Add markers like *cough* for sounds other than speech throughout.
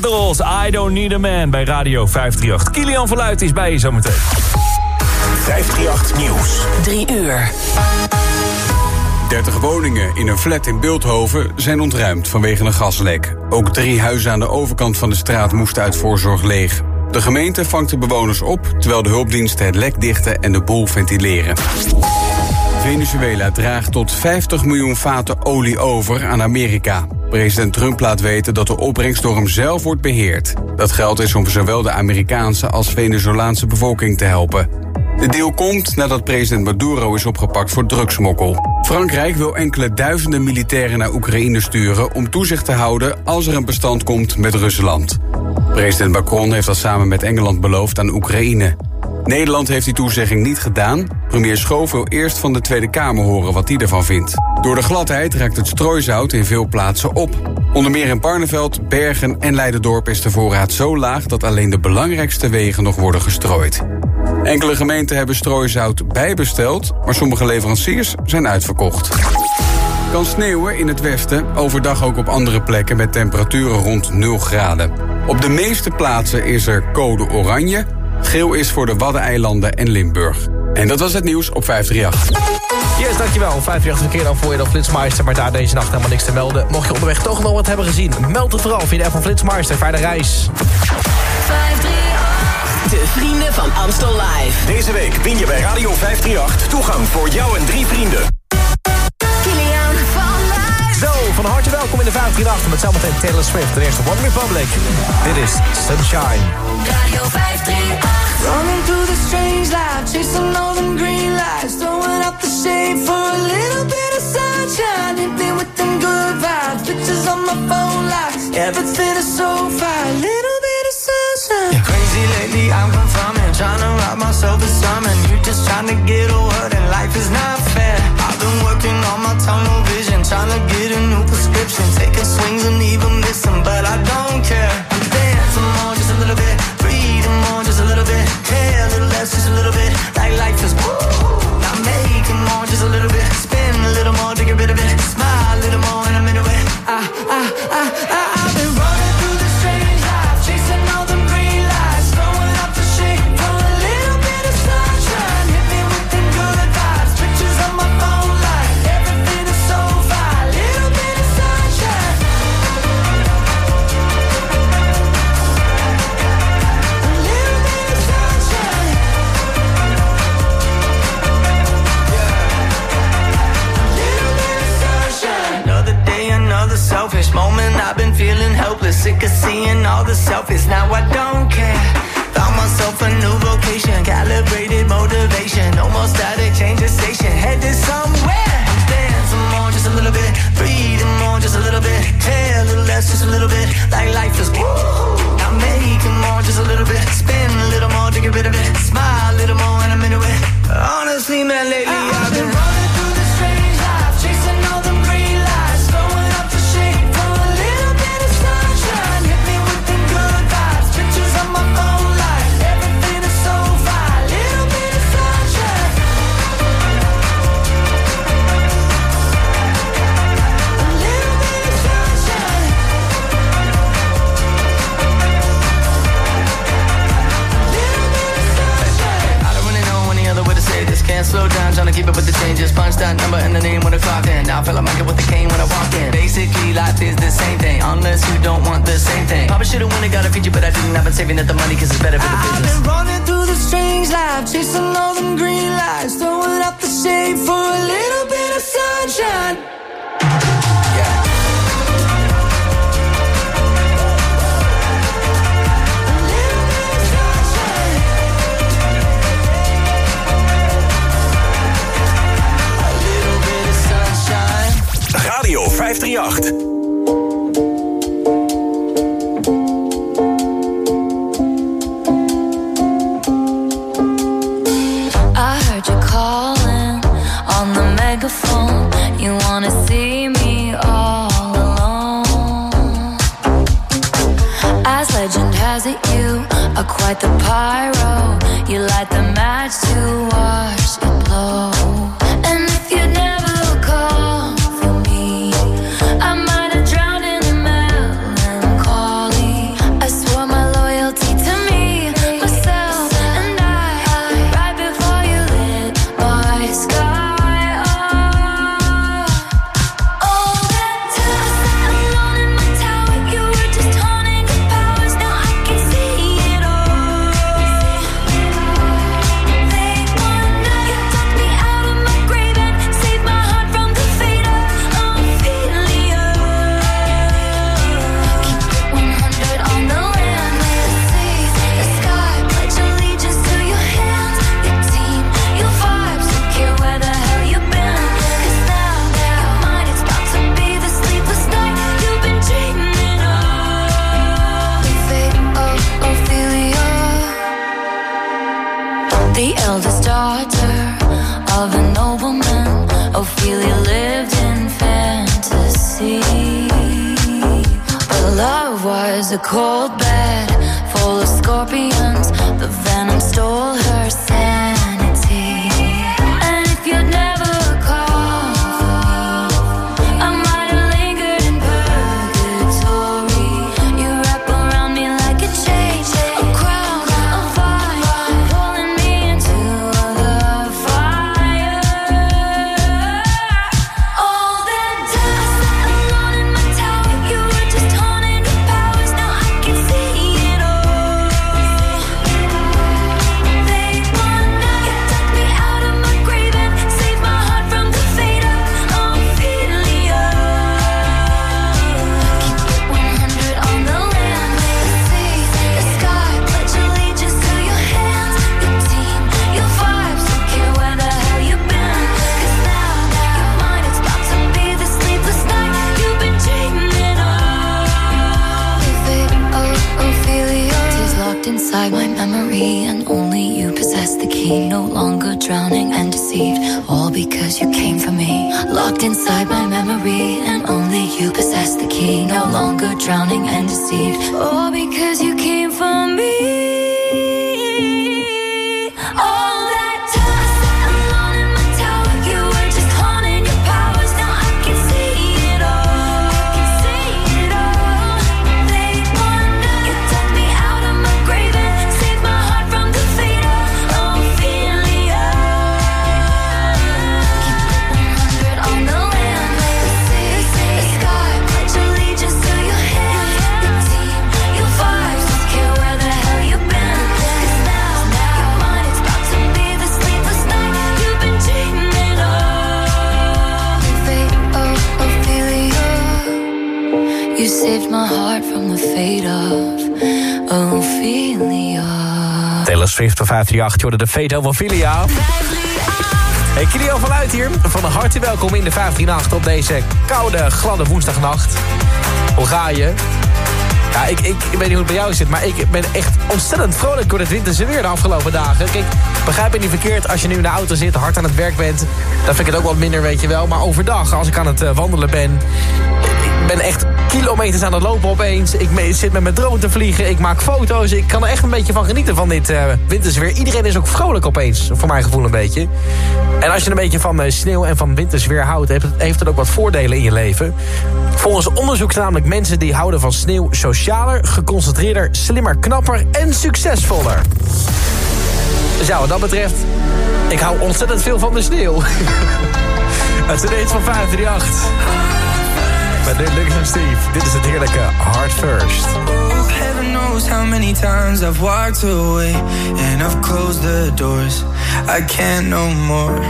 Dolls, I Don't Need a Man bij Radio 538. Kilian Verluit is bij je zometeen. 538 Nieuws. 3 uur. 30 woningen in een flat in Beeldhoven zijn ontruimd vanwege een gaslek. Ook drie huizen aan de overkant van de straat moesten uit voorzorg leeg. De gemeente vangt de bewoners op, terwijl de hulpdiensten het lek dichten en de boel ventileren. Venezuela draagt tot 50 miljoen vaten olie over aan Amerika. President Trump laat weten dat de opbrengst door hem zelf wordt beheerd. Dat geld is om zowel de Amerikaanse als Venezolaanse bevolking te helpen. De deal komt nadat president Maduro is opgepakt voor drugsmokkel. Frankrijk wil enkele duizenden militairen naar Oekraïne sturen om toezicht te houden als er een bestand komt met Rusland. President Macron heeft dat samen met Engeland beloofd aan Oekraïne. Nederland heeft die toezegging niet gedaan. Premier Schoof wil eerst van de Tweede Kamer horen wat hij ervan vindt. Door de gladheid raakt het strooizout in veel plaatsen op. Onder meer in Barneveld, Bergen en Leidendorp is de voorraad zo laag... dat alleen de belangrijkste wegen nog worden gestrooid. Enkele gemeenten hebben strooizout bijbesteld... maar sommige leveranciers zijn uitverkocht. Kan sneeuwen in het westen, overdag ook op andere plekken... met temperaturen rond 0 graden. Op de meeste plaatsen is er code oranje... Geel is voor de Waddeneilanden en Limburg. En dat was het nieuws op 538. Yes, dankjewel. 538 verkeer dan voor je dan Flitsmeister, maar daar deze nacht helemaal niks te melden. Mocht je onderweg toch nog wat hebben gezien, meld het vooral via de app van Flitsmeister. Fijne reis. 538. De vrienden van Amstel Live. Deze week win je bij Radio 538 toegang voor jou en drie vrienden. De 538 met zometeen Taylor Swift. Ten eerste One Republic. Dit is Sunshine. Radio 538. Running through the strange life, chasing all them green lights, throwing up the shade for a little bit of sunshine. Hit me with them good vibes, pictures on my phone like everything is so fine. Little bit of sunshine. Yeah, crazy lately, I'm confirming, trying to rob myself of something. You just trying to get a word, and life is not fair. Been working on my tunnel vision, trying to get a new prescription, taking swings and even missing, but I don't care. I'm dancing more, just a little bit, breathing more, just a little bit, care a little less, just a little bit, like life is woo. Now making more, just a little bit, spin a little more to get rid of it, smile a little more, and I'm into it. I, I, I, I, moment. I've been feeling helpless, sick of seeing all the selfies. Now I don't care. Found myself a new vocation, calibrated motivation. No more static, change the station, headed somewhere. I'm dancing more, just a little bit. Breathing more, just a little bit. Care a little less, just a little bit. Like life is woo. I'm making more, just a little bit. Spin a little more to get rid of it. Smile a little more, and I'm into it. Honestly, man, lately I've been running for me. Swift of 538, je hoorde de Fate Ophelia. Hey, Kilian van Luit hier. Van harte welkom in de 538 op deze koude, gladde woensdagnacht. Hoe ga je? Ja, ik, ik, ik weet niet hoe het bij jou zit, maar ik ben echt ontzettend vrolijk door het winterse weer de afgelopen dagen. Kijk, begrijp me niet verkeerd, als je nu in de auto zit, hard aan het werk bent, dan vind ik het ook wat minder, weet je wel. Maar overdag, als ik aan het eh, wandelen ben, ik ben echt kilometers aan het lopen opeens. Ik zit met mijn drone te vliegen, ik maak foto's. Ik kan er echt een beetje van genieten van dit eh winterse weer. Iedereen is ook vrolijk opeens, voor mijn gevoel een beetje. En als je een beetje van eh, sneeuw en van winters weer houdt... heeft het, ook wat voordelen in je leven. Volgens onderzoek zijn namelijk mensen die houden van sneeuw... socialer, geconcentreerder, slimmer, knapper en succesvoller. Dus ja, wat dat betreft... ik hou ontzettend veel van de sneeuw. *laughs* Het is ineens van 538. Met nu Lucas en Steve. Dit is het heerlijke Heart First. Oh, heaven knows how many times I've walked away and I've closed the doors. I can't no more.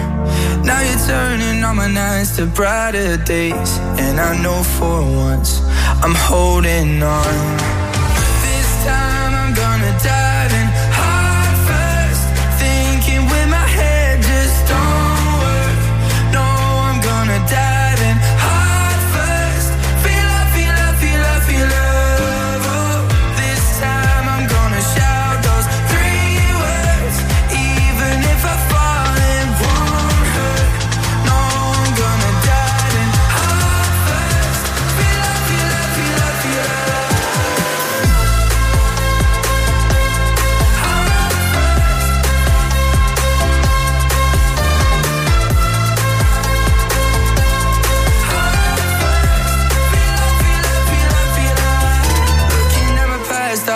Now you're turning all my nights to brighter days, and I know for once I'm holding on. This time I'm gonna dive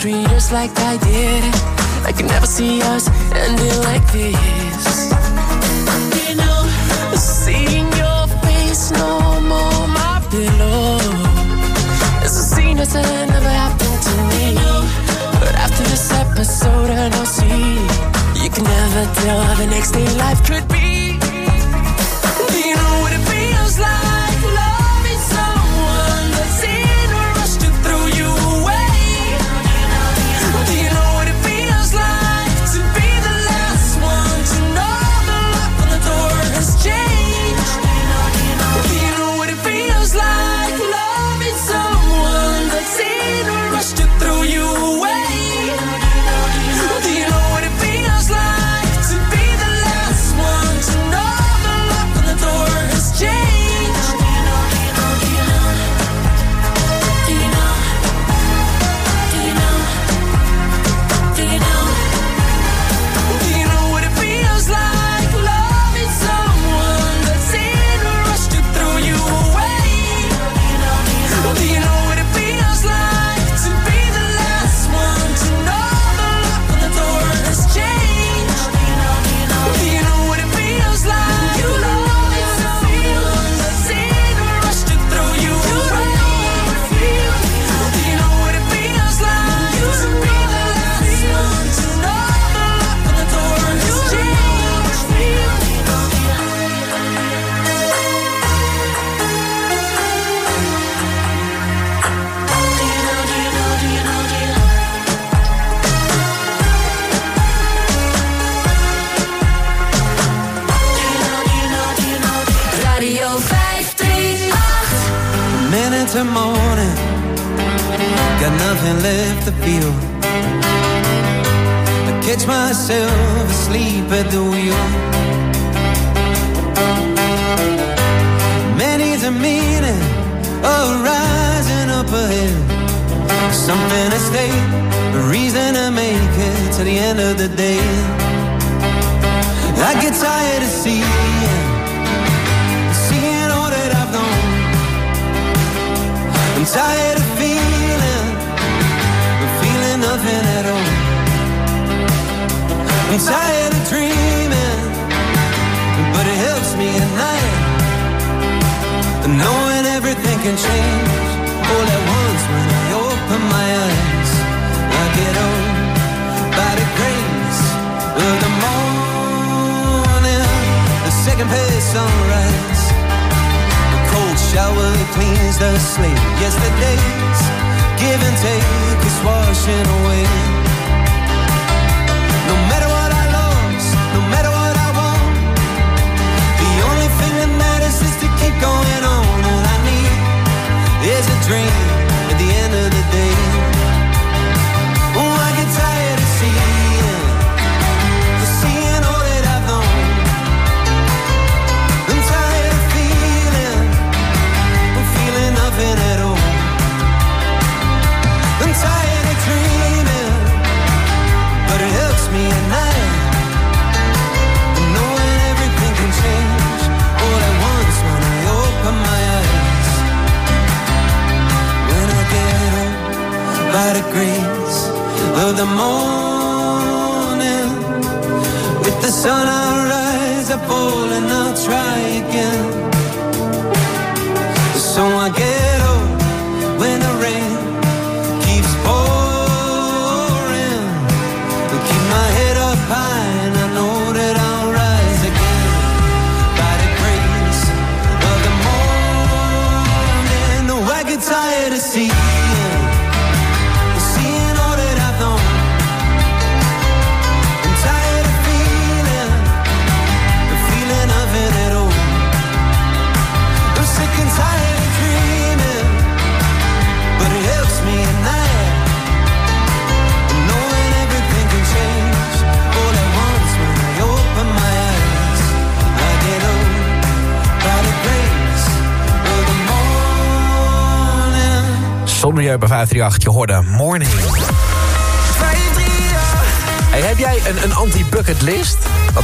three years like I did. I could never see us ending like this. You know, seeing your face no more, my pillow. It's a scene that's never happened to me. But after this episode, I know see you can never tell how the next day life could be.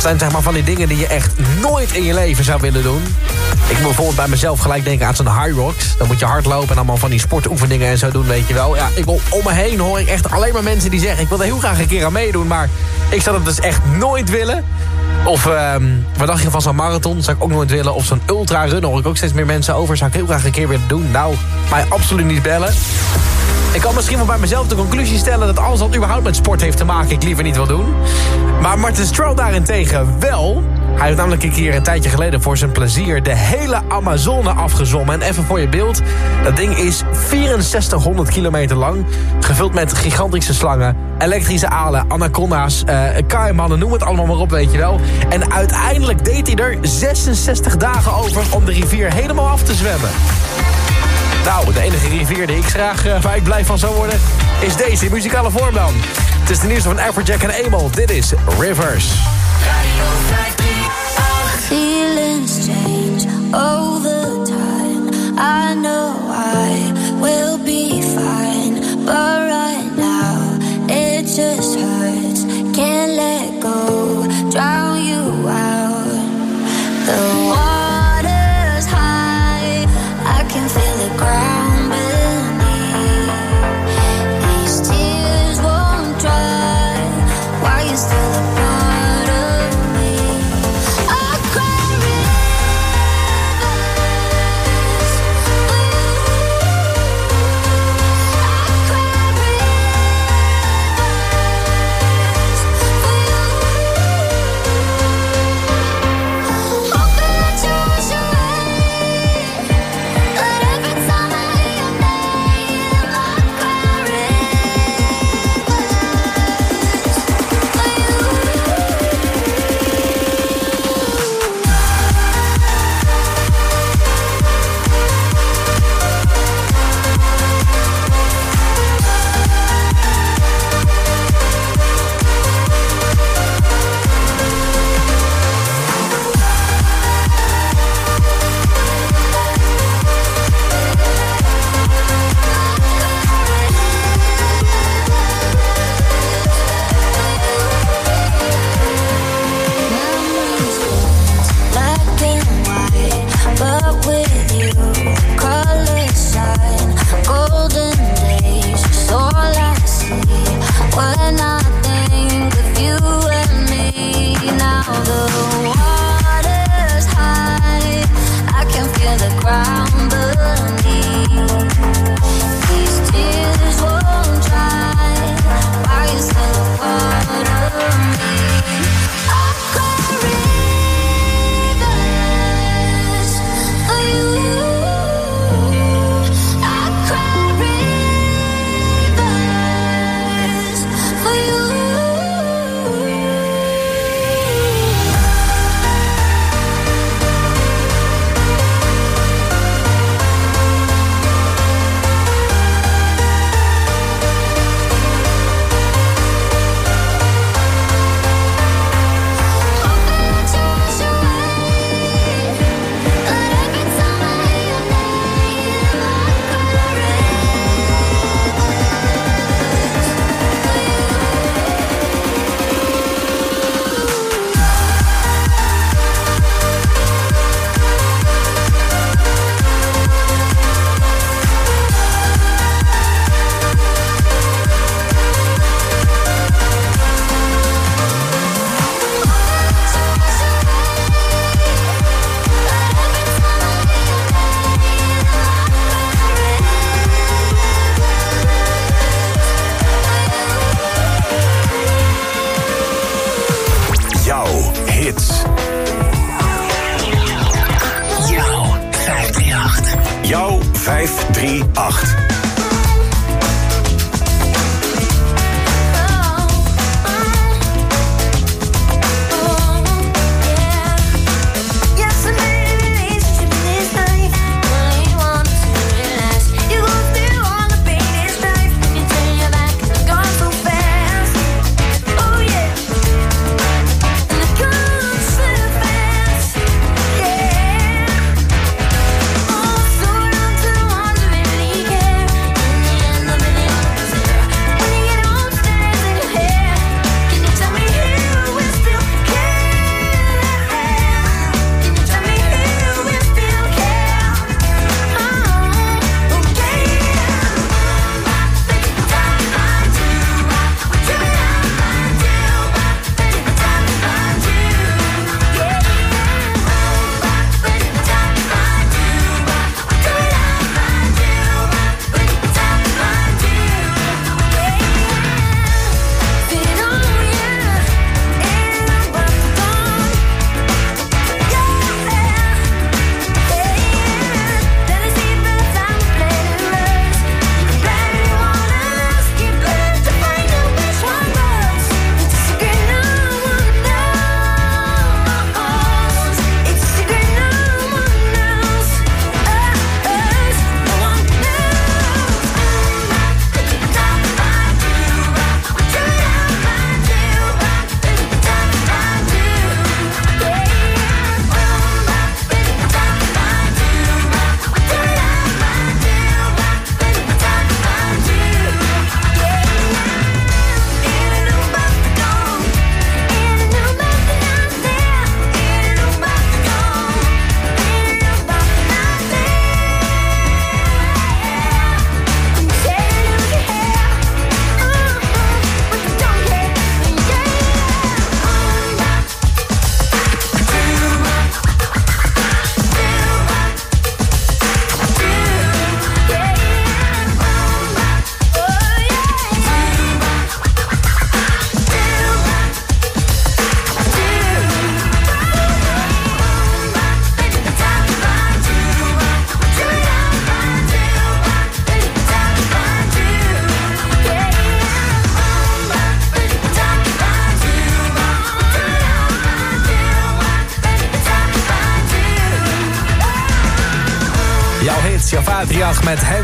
Zijn zeg maar van die dingen die je echt nooit in je leven zou willen doen. Ik moet bijvoorbeeld bij mezelf gelijk denken aan zo'n high rocks. Dan moet je hardlopen en allemaal van die sportoefeningen en zo doen, weet je wel. Ja, ik wil, om me heen hoor ik echt alleen maar mensen die zeggen... ik wil er heel graag een keer aan meedoen, maar ik zou dat dus echt nooit willen. Of ehm wat dacht je van zo'n marathon? Zou ik ook nooit willen. Of zo'n ultra-run, hoor ik ook steeds meer mensen over. Zou ik heel graag een keer willen doen. Nou, mij absoluut niet bellen. Ik kan misschien wel bij mezelf de conclusie stellen... dat alles wat überhaupt met sport heeft te maken... ik liever niet wil doen. Maar Martin Stroll daarentegen wel. Hij heeft namelijk een keer een tijdje geleden voor zijn plezier... de hele Amazone afgezommen. En even voor je beeld, dat ding is 6400 kilometer lang... gevuld met gigantische slangen, elektrische alen, anaconda's... Uh, kaimannen, noem het allemaal maar op, weet je wel. En uiteindelijk deed hij er 66 dagen over... om de rivier helemaal af te zwemmen. Nou, de enige rivier die ik graag uh, waar ik blij van zou worden... is deze muzikale vorm dan. Het is de nieuws van Afrojack en Emel. Dit is Rivers. Feelings change the time. I know I will be fine, but right now it just hurts. Can't let go, drown you out. The water's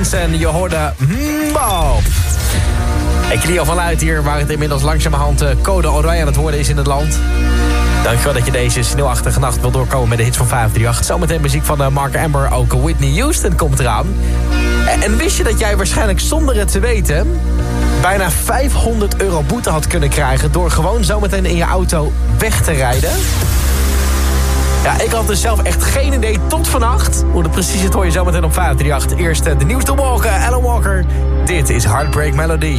538 met Hansen. Je hoorde Mbo. En Clio van Luid hier, waar het inmiddels langzamerhand uh, code oranje aan het worden is in het land. Dankjewel dat je deze sneeuwachtige nacht wil doorkomen met de hits van 538. Zometeen muziek van uh, Mark Amber, ook Whitney Houston komt eraan. En, en wist je dat jij waarschijnlijk zonder het te weten... bijna 500 euro boete had kunnen krijgen... door gewoon zometeen in je auto weg te rijden? Ja, ik had dus zelf echt geen idee tot vannacht. Hoe het precies het hoor je zometeen op 538. Eerst de nieuwste Walker, Alan Walker. Dit is Heartbreak Melody.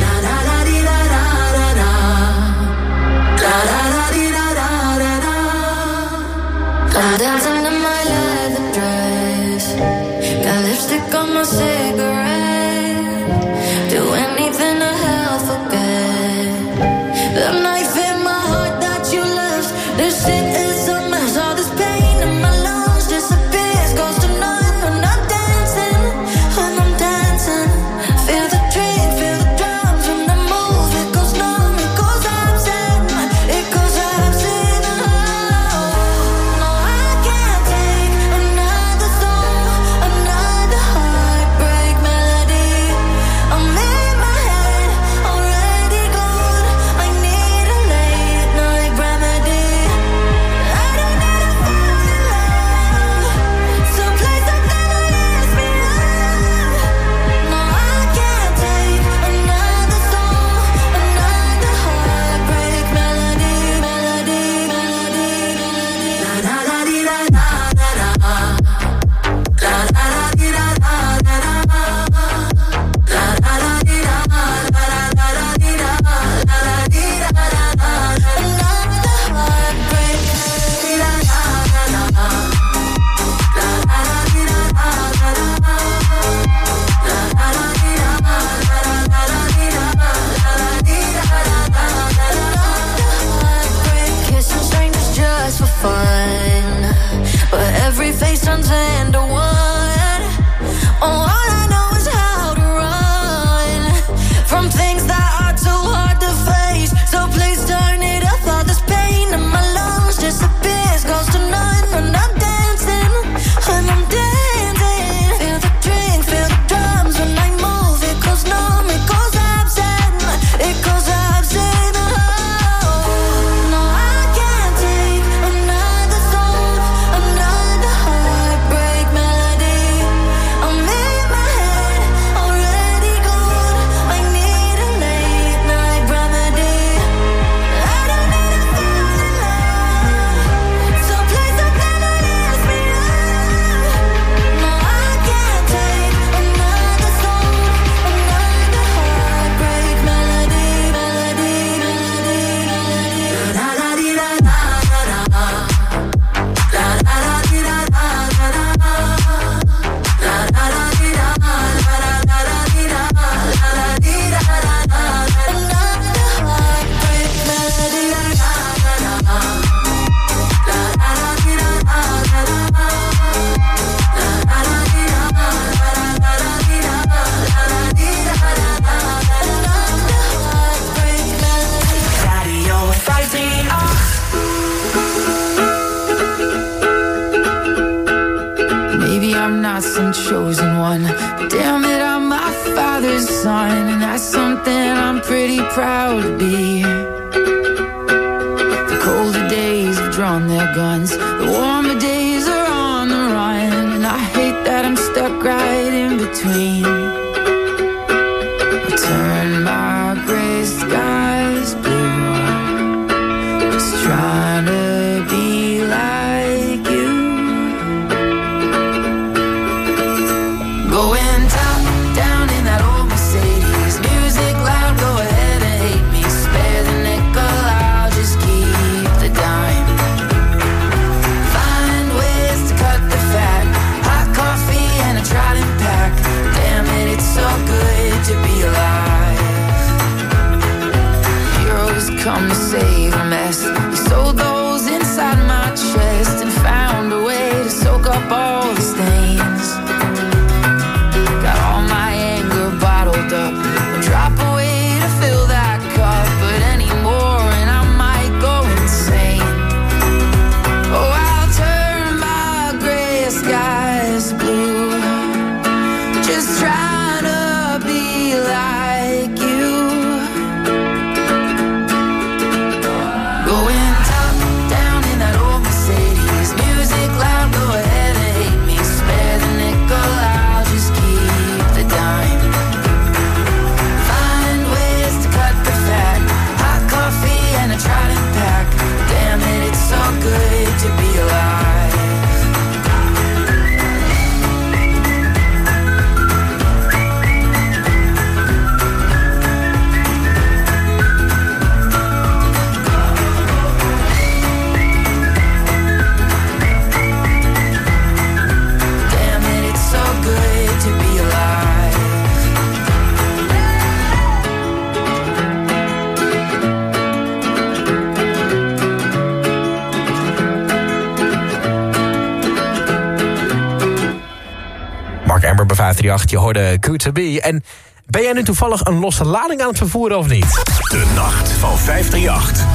538, je hoorde Q2B. En ben jij nu toevallig een losse lading aan het vervoeren of niet? De nacht van 538.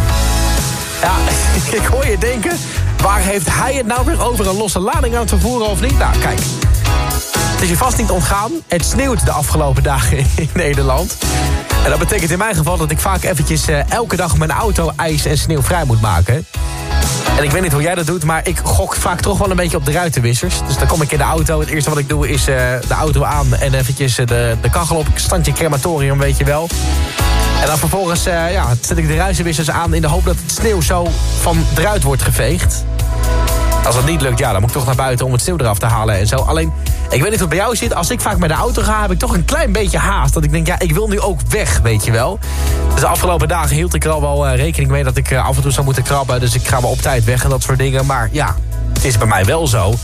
Ja, *laughs* ik hoor je denken, waar heeft hij het nou weer over een losse lading aan het vervoeren of niet? Nou, kijk. Het is je vast niet ontgaan. Het sneeuwt de afgelopen dagen *laughs* in Nederland. En dat betekent in mijn geval dat ik vaak eventjes eh, elke dag mijn auto ijs en sneeuwvrij moet maken. En ik weet niet hoe jij dat doet, maar ik gok vaak toch wel een beetje op de ruitenwissers. Dus dan kom ik in de auto. Het eerste wat ik doe is eh, de auto aan en eventjes eh, de, de kachel op. Standje crematorium, weet je wel. En dan vervolgens eh, ja, zet ik de ruitenwissers aan in de hoop dat het sneeuw zo van eruit wordt geveegd. Als dat niet lukt, ja, dan moet ik toch naar buiten om het sneeuw eraf te halen en zo. Alleen, ik weet niet wat bij jou zit. Als ik vaak met de auto ga, heb ik toch een klein beetje haast. Dat ik denk, ja, ik wil nu ook weg, weet je wel. Dus de afgelopen dagen hield ik er al wel eh, rekening mee... dat ik eh, af en toe zou moeten krabben. Dus ik ga wel op tijd weg en dat soort dingen. Maar ja, het is bij mij wel zo.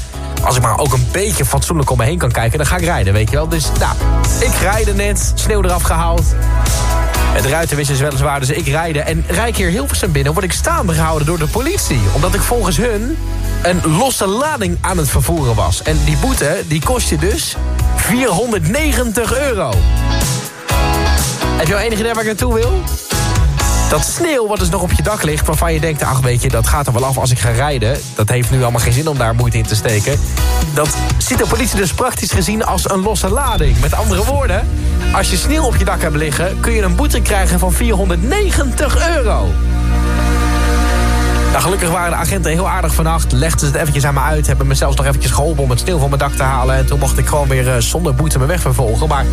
Als ik maar ook een beetje fatsoenlijk om me heen kan kijken... dan ga ik rijden, weet je wel. Dus, nou, ik rijde net, sneeuw eraf gehaald. Het ruitenwissers weliswaar, dus ik rijde. En rijd hier Hilversum binnen, word ik staande gehouden door de politie. Omdat ik volgens hun een losse lading aan het vervoeren was. En die boete, die kost je dus 490 euro. Heb je al enig idee waar ik naartoe wil? Dat sneeuw wat dus nog op je dak ligt... waarvan je denkt, ach weet je, dat gaat er wel af als ik ga rijden. Dat heeft nu allemaal geen zin om daar moeite in te steken. Dat ziet de politie dus praktisch gezien als een losse lading. Met andere woorden, als je sneeuw op je dak hebt liggen... kun je een boete krijgen van 490 euro. Nou, gelukkig waren de agenten heel aardig vannacht. Legden ze het eventjes aan me uit. Hebben me zelfs nog eventjes geholpen om het sneeuw van mijn dak te halen. En toen mocht ik gewoon weer eh, zonder boete mijn weg vervolgen. Maar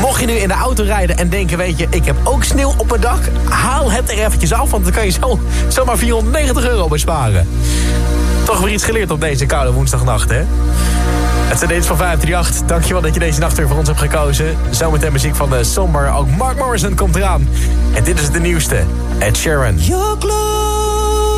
mocht je nu in de auto rijden en denken... weet je, ik heb ook sneeuw op mijn dak... haal het er eventjes af, want dan kan je zo, zomaar 490 euro besparen. Toch weer iets geleerd op deze koude woensdagnacht, hè? Het zijn deze van 538. Dankjewel dat je deze nacht weer voor ons hebt gekozen. Zometeen muziek van de Somber. Ook Mark Morrison komt eraan. En dit is de nieuwste. Ed Sheeran. Glowing,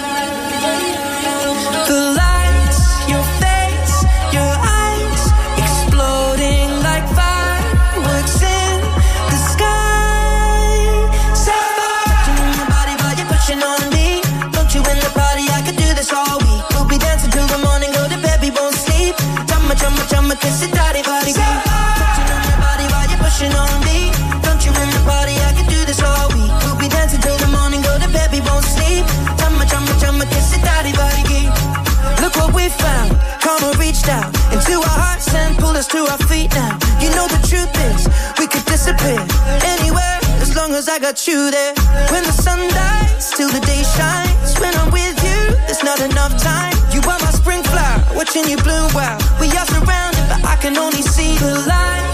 It's a daddy body body while you're pushing on me. Don't you in the party? I can do this all week. We'll be dancing till the morning, go to bed, we won't sleep. Chama, chama, chama, kiss it, daddy body geek. Look what we found. Karma reached out into our hearts and pulled us to our feet now. You know the truth is, we could disappear anywhere as long as I got you there. When the sun dies, till the day shines. When I'm with you, there's not enough time. You are my spring flower, watching you bloom wild. We are surrounded can only see the light.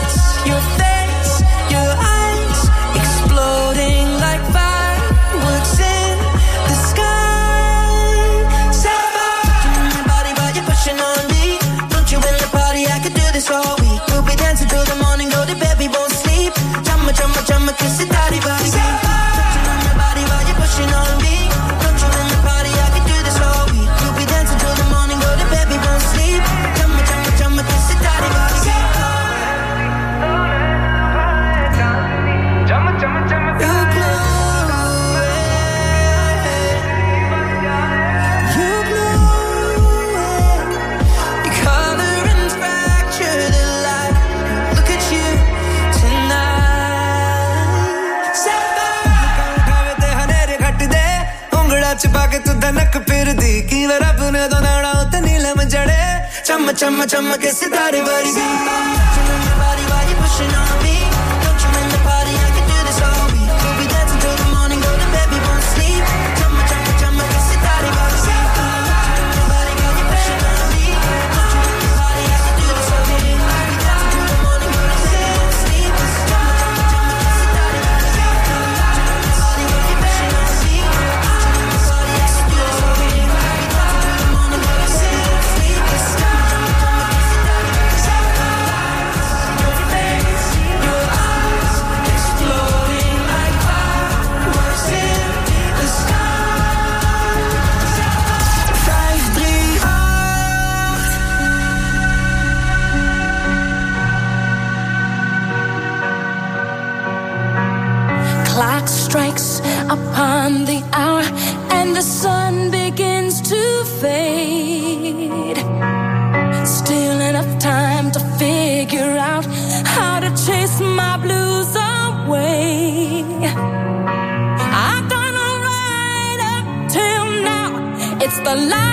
chama chama chama ke sitare bari bari bari bari bari bari the light.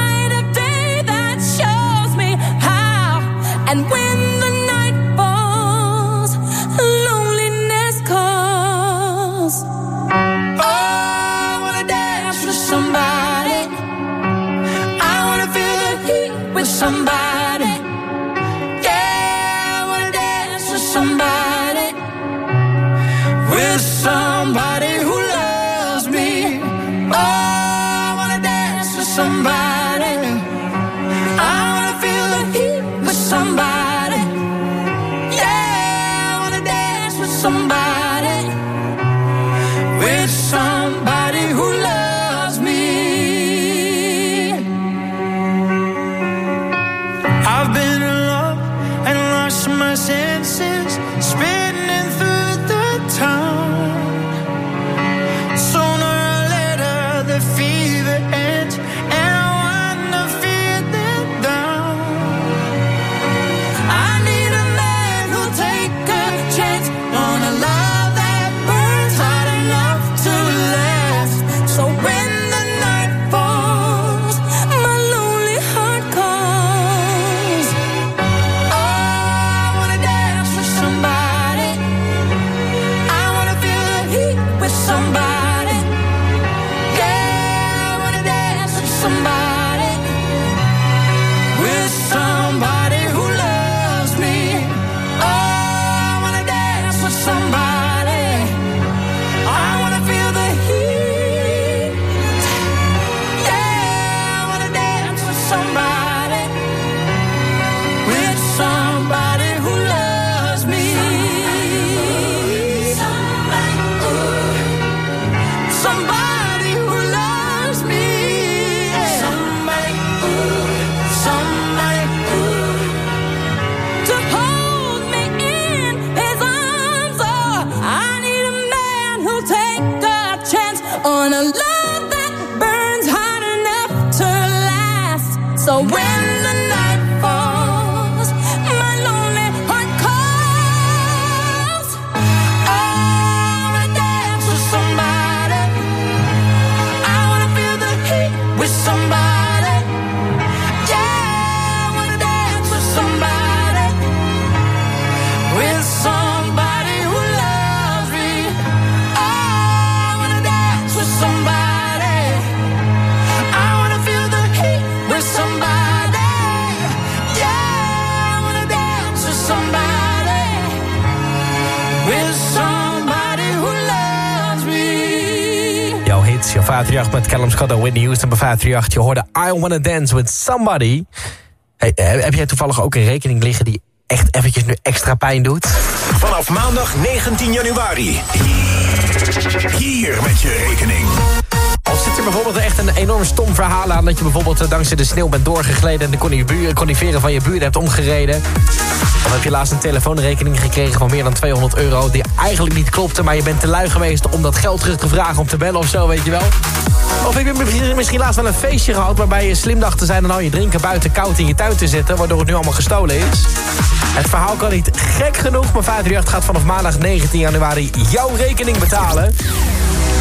met Callum Scott en Whitney Houston bij 538. Je hoorde I Wanna Dance With Somebody. Hey, eh, heb jij toevallig ook een rekening liggen die echt eventjes nu extra pijn doet? Vanaf maandag 19 januari. Hier met je rekening. Zit er bijvoorbeeld echt een enorm stom verhaal aan... dat je bijvoorbeeld eh, dankzij de sneeuw bent doorgegleden... en de coniferen van je buren hebt omgereden. Of heb je laatst een telefoonrekening gekregen van meer dan 200 euro... die eigenlijk niet klopte, maar je bent te lui geweest... om dat geld terug te vragen om te bellen of zo, weet je wel. Of heb je misschien laatst wel een feestje gehad... waarbij je slim dacht te zijn en al je drinken buiten koud in je tuin te zetten... waardoor het nu allemaal gestolen is. Het verhaal kan niet gek genoeg, maar 538 gaat vanaf maandag 19 januari jouw rekening betalen...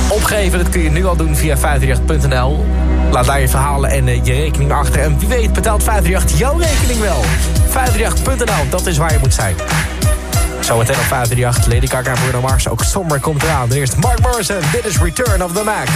Opgeven, dat kun je nu al doen via 538.nl. Laat daar je verhalen en eh, je rekening achter. En wie weet betaalt 538 jouw rekening wel. 538.nl, dat is waar je moet zijn. Zometeen op 538, Lady Gaga voor Bruno Mars. Ook zomer komt eraan. Eerst Mark Morrison, dit is Return of the Mac.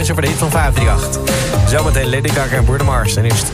is er de hit van 538. Zometeen Lady Gaga en Bruno Mars. En eerst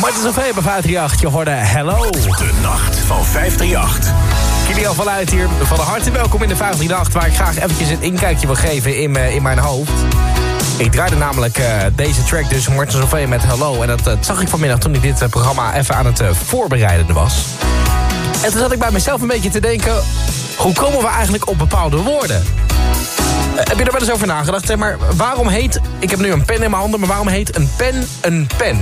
Martin Zovee bij 538. Je hoorde Hello. De nacht van 538. Kilian van Luit hier. Van harte welkom in de 538... waar ik graag eventjes een inkijkje wil geven in, uh, in mijn hoofd. Ik draaide namelijk uh, deze track dus Martin Zovee met Hello. En dat, dat, zag ik vanmiddag toen ik dit uh, programma even aan het voorbereiden was. En toen zat ik bij mezelf een beetje te denken... hoe komen we eigenlijk op bepaalde woorden? heb je er wel eens over nagedacht? Zeg maar waarom heet... Ik heb nu een pen in mijn handen, maar waarom heet een pen een pen?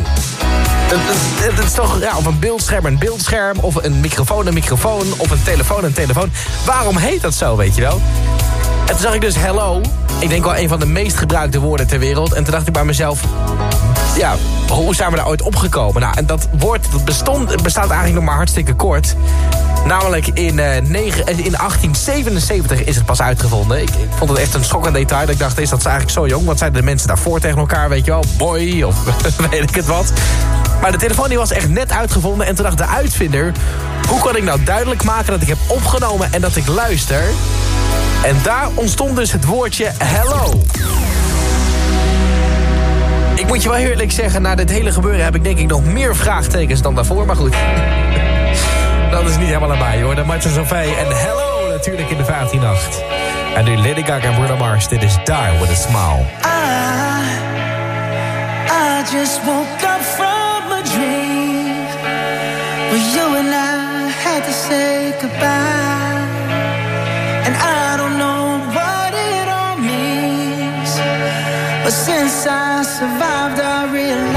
Het is toch ja, of een beeldscherm een beeldscherm... of een microfoon een microfoon... of een telefoon een telefoon. Waarom heet dat zo, weet je wel? En toen zag ik dus hello. Ik denk wel een van de meest gebruikte woorden ter wereld. En toen dacht ik bij mezelf... Ja, hoe zijn we daar ooit opgekomen? Nou, en dat woord dat bestond, bestaat eigenlijk nog maar hartstikke kort. Namelijk in, uh, 9, in 1877 is het pas uitgevonden. Ik, vond het echt een schokkend detail. Ik dacht, is dat eigenlijk zo jong? Wat zeiden de mensen daarvoor tegen elkaar? Weet je wel, boy of *laughs* weet ik het wat. Maar de telefoon die was echt net uitgevonden. En toen dacht de uitvinder... hoe kan ik nou duidelijk maken dat ik heb opgenomen en dat ik luister? En daar ontstond dus het woordje hello. Ik moet je wel eerlijk zeggen, na dit hele gebeuren... heb ik denk ik nog meer vraagtekens dan daarvoor. Maar goed, *laughs* dat is niet helemaal aan mij hoor. De Martin Zovee en hello natuurlijk in de 15 nacht. En nu Lady Gaga en Bruno Mars. Dit is Die With A Smile. I, I just woke up from You and I had to say goodbye. And I don't know what it all means But since I survived I realized